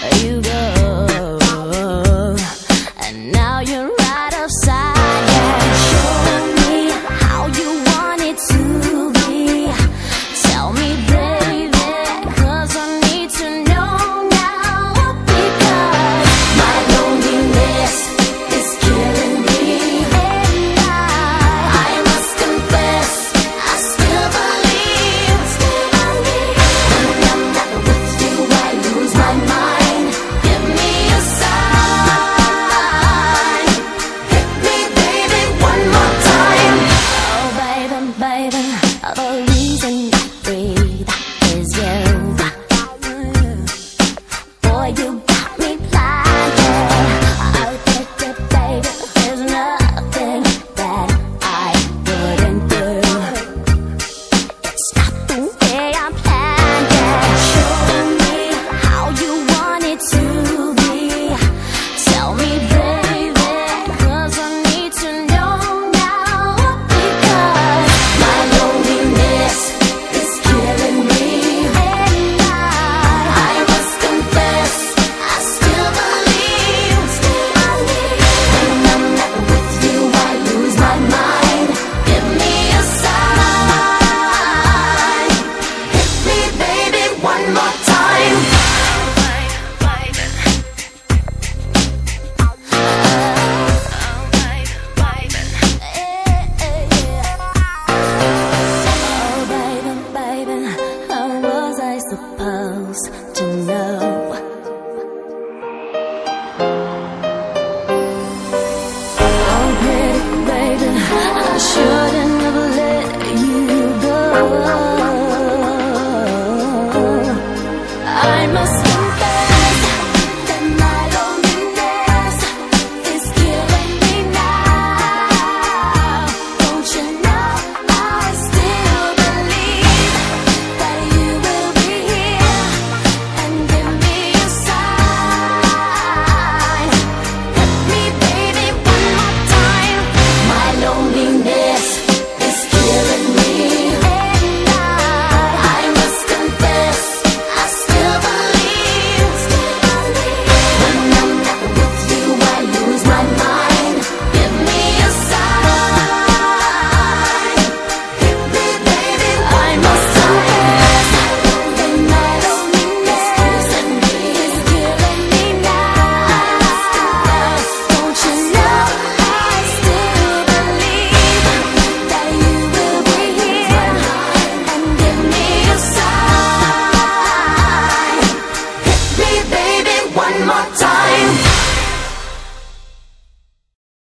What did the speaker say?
Are you